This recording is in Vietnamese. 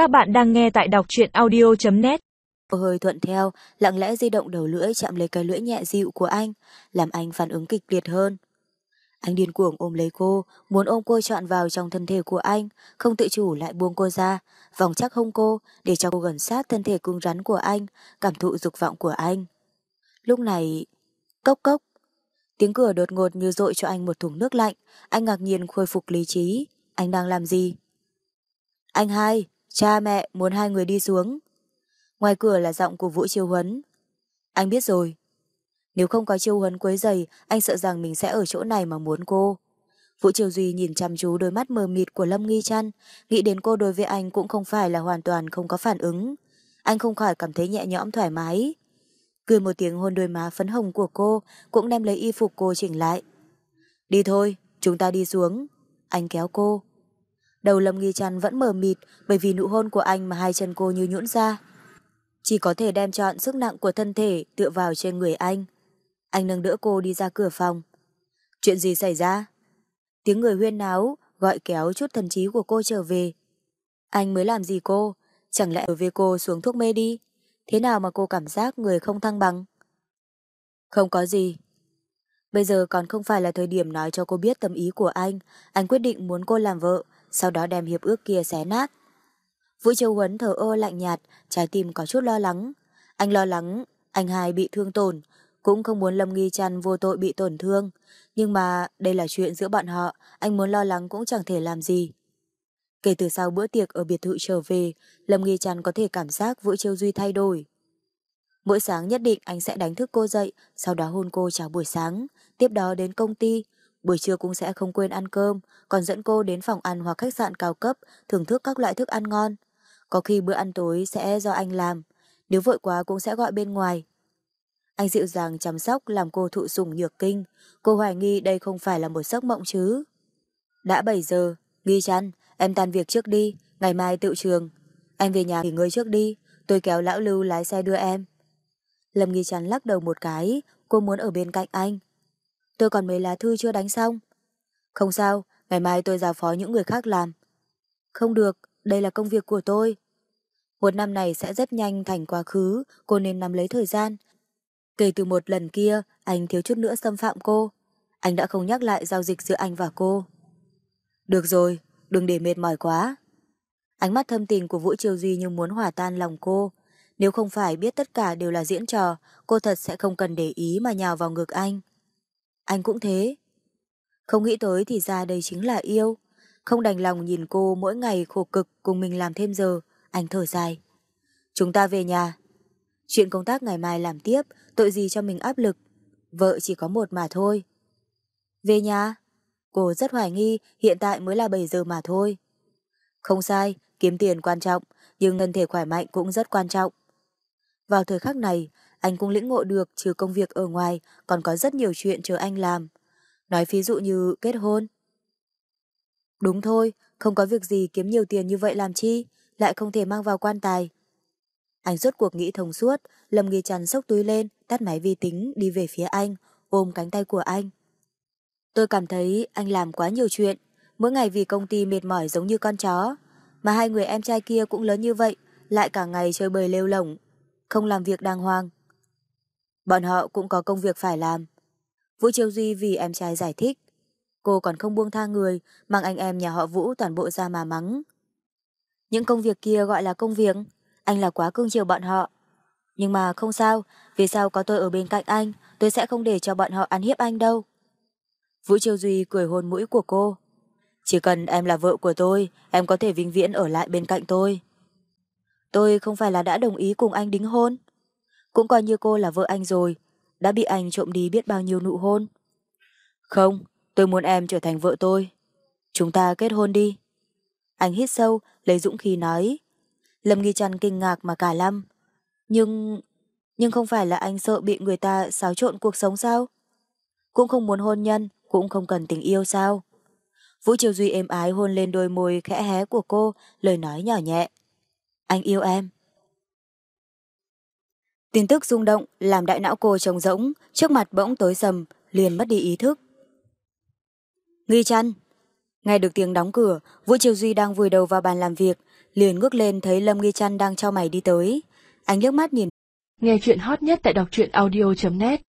Các bạn đang nghe tại đọc truyện audio.net Cô hơi thuận theo, lặng lẽ di động đầu lưỡi chạm lấy cái lưỡi nhẹ dịu của anh, làm anh phản ứng kịch liệt hơn. Anh điên cuồng ôm lấy cô, muốn ôm cô trọn vào trong thân thể của anh, không tự chủ lại buông cô ra, vòng chắc hông cô để cho cô gần sát thân thể cứng rắn của anh, cảm thụ dục vọng của anh. Lúc này, cốc cốc, tiếng cửa đột ngột như dội cho anh một thùng nước lạnh, anh ngạc nhiên khôi phục lý trí. Anh đang làm gì? Anh hai, cha mẹ muốn hai người đi xuống. Ngoài cửa là giọng của Vũ Chiêu Huấn. Anh biết rồi. Nếu không có Chiêu Huấn quấy giày, anh sợ rằng mình sẽ ở chỗ này mà muốn cô. Vũ Triều Duy nhìn chăm chú đôi mắt mờ mịt của Lâm Nghi Trăn, nghĩ đến cô đối với anh cũng không phải là hoàn toàn không có phản ứng. Anh không khỏi cảm thấy nhẹ nhõm thoải mái. Cười một tiếng hôn đôi má phấn hồng của cô, cũng đem lấy y phục cô chỉnh lại. Đi thôi, chúng ta đi xuống. Anh kéo cô. Đầu Lâm Nghi Trăn vẫn mờ mịt bởi vì nụ hôn của anh mà hai chân cô như nhũn ra. Chỉ có thể đem chọn sức nặng của thân thể tựa vào trên người anh. Anh nâng đỡ cô đi ra cửa phòng. Chuyện gì xảy ra? Tiếng người huyên náo gọi kéo chút thần trí của cô trở về. Anh mới làm gì cô? Chẳng lẽ ở về cô xuống thuốc mê đi? Thế nào mà cô cảm giác người không thăng bằng? Không có gì. Bây giờ còn không phải là thời điểm nói cho cô biết tâm ý của anh. Anh quyết định muốn cô làm vợ, sau đó đem hiệp ước kia xé nát. Vũ Châu Huấn thở ơ lạnh nhạt, trái tim có chút lo lắng. Anh lo lắng, anh hai bị thương tổn, cũng không muốn Lâm Nghi Trăn vô tội bị tổn thương. Nhưng mà đây là chuyện giữa bọn họ, anh muốn lo lắng cũng chẳng thể làm gì. Kể từ sau bữa tiệc ở biệt thự trở về, Lâm Nghi Trăn có thể cảm giác Vũ Châu Duy thay đổi. Mỗi sáng nhất định anh sẽ đánh thức cô dậy, sau đó hôn cô chào buổi sáng, tiếp đó đến công ty, buổi trưa cũng sẽ không quên ăn cơm, còn dẫn cô đến phòng ăn hoặc khách sạn cao cấp, thưởng thức các loại thức ăn ngon. Có khi bữa ăn tối sẽ do anh làm, nếu vội quá cũng sẽ gọi bên ngoài. Anh dịu dàng chăm sóc làm cô thụ sủng nhược kinh, cô hoài nghi đây không phải là một giấc mộng chứ. Đã 7 giờ, nghi chăn, em tan việc trước đi, ngày mai tự trường. Anh về nhà nghỉ ngơi trước đi, tôi kéo lão lưu lái xe đưa em. Lâm nghi chăn lắc đầu một cái, cô muốn ở bên cạnh anh. Tôi còn mấy lá thư chưa đánh xong. Không sao, ngày mai tôi giao phó những người khác làm. Không được, đây là công việc của tôi. Một năm này sẽ rất nhanh thành quá khứ, cô nên nắm lấy thời gian. Kể từ một lần kia, anh thiếu chút nữa xâm phạm cô. Anh đã không nhắc lại giao dịch giữa anh và cô. Được rồi, đừng để mệt mỏi quá. Ánh mắt thâm tình của Vũ Triều Duy như muốn hòa tan lòng cô. Nếu không phải biết tất cả đều là diễn trò, cô thật sẽ không cần để ý mà nhào vào ngực anh. Anh cũng thế. Không nghĩ tới thì ra đây chính là yêu. Không đành lòng nhìn cô mỗi ngày khổ cực cùng mình làm thêm giờ, anh thở dài. Chúng ta về nhà. Chuyện công tác ngày mai làm tiếp, tội gì cho mình áp lực. Vợ chỉ có một mà thôi. Về nhà? Cô rất hoài nghi, hiện tại mới là 7 giờ mà thôi. Không sai, kiếm tiền quan trọng, nhưng thân thể khỏe mạnh cũng rất quan trọng. Vào thời khắc này, anh cũng lĩnh ngộ được trừ công việc ở ngoài còn có rất nhiều chuyện chờ anh làm. Nói ví dụ như kết hôn. Đúng thôi, không có việc gì kiếm nhiều tiền như vậy làm chi, lại không thể mang vào quan tài. Anh rốt cuộc nghĩ thông suốt, Lâm Nghi Trần sốc túi lên, tắt máy vi tính, đi về phía anh, ôm cánh tay của anh. Tôi cảm thấy anh làm quá nhiều chuyện, mỗi ngày vì công ty mệt mỏi giống như con chó. Mà hai người em trai kia cũng lớn như vậy, lại cả ngày chơi bời lêu lỏng, không làm việc đàng hoàng. Bọn họ cũng có công việc phải làm. Vũ chiêu Duy vì em trai giải thích. Cô còn không buông tha người, mang anh em nhà họ Vũ toàn bộ ra mà mắng. Những công việc kia gọi là công việc, anh là quá cưng chiều bọn họ. Nhưng mà không sao, vì sao có tôi ở bên cạnh anh, tôi sẽ không để cho bọn họ ăn hiếp anh đâu. Vũ chiêu Duy cười hôn mũi của cô. Chỉ cần em là vợ của tôi, em có thể vĩnh viễn ở lại bên cạnh tôi. Tôi không phải là đã đồng ý cùng anh đính hôn. Cũng coi như cô là vợ anh rồi, đã bị anh trộm đi biết bao nhiêu nụ hôn. Không, tôi muốn em trở thành vợ tôi. Chúng ta kết hôn đi. Anh hít sâu, lấy dũng khí nói. Lâm Nghi Trăn kinh ngạc mà cả lâm. Nhưng... Nhưng không phải là anh sợ bị người ta xáo trộn cuộc sống sao? Cũng không muốn hôn nhân, cũng không cần tình yêu sao? Vũ Triều Duy êm ái hôn lên đôi môi khẽ hé của cô, lời nói nhỏ nhẹ. Anh yêu em. Tin tức rung động làm đại não cô trống rỗng, trước mặt bỗng tối sầm, liền mất đi ý thức. Nghi chăn. Nghe được tiếng đóng cửa, Vũ Triều Duy đang vùi đầu vào bàn làm việc, liền ngước lên thấy Lâm Nghi Chăn đang trao mày đi tới. Anh liếc mắt nhìn. Nghe chuyện hot nhất tại đọc truyện audio.net